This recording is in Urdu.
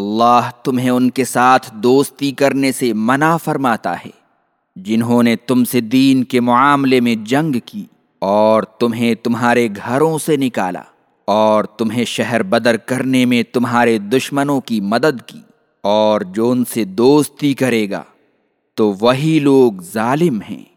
اللہ تمہیں ان کے ساتھ دوستی کرنے سے منع فرماتا ہے، جنہوں نے تم سے دین کے معاملے میں جنگ کی اور تمہیں تمہارے گھروں سے نکالا اور تمہیں شہر بدر کرنے میں تمہارے دشمنوں کی مدد کی اور جو ان سے دوستی کرے گا، تو وہی لوگ ظالم ہیں۔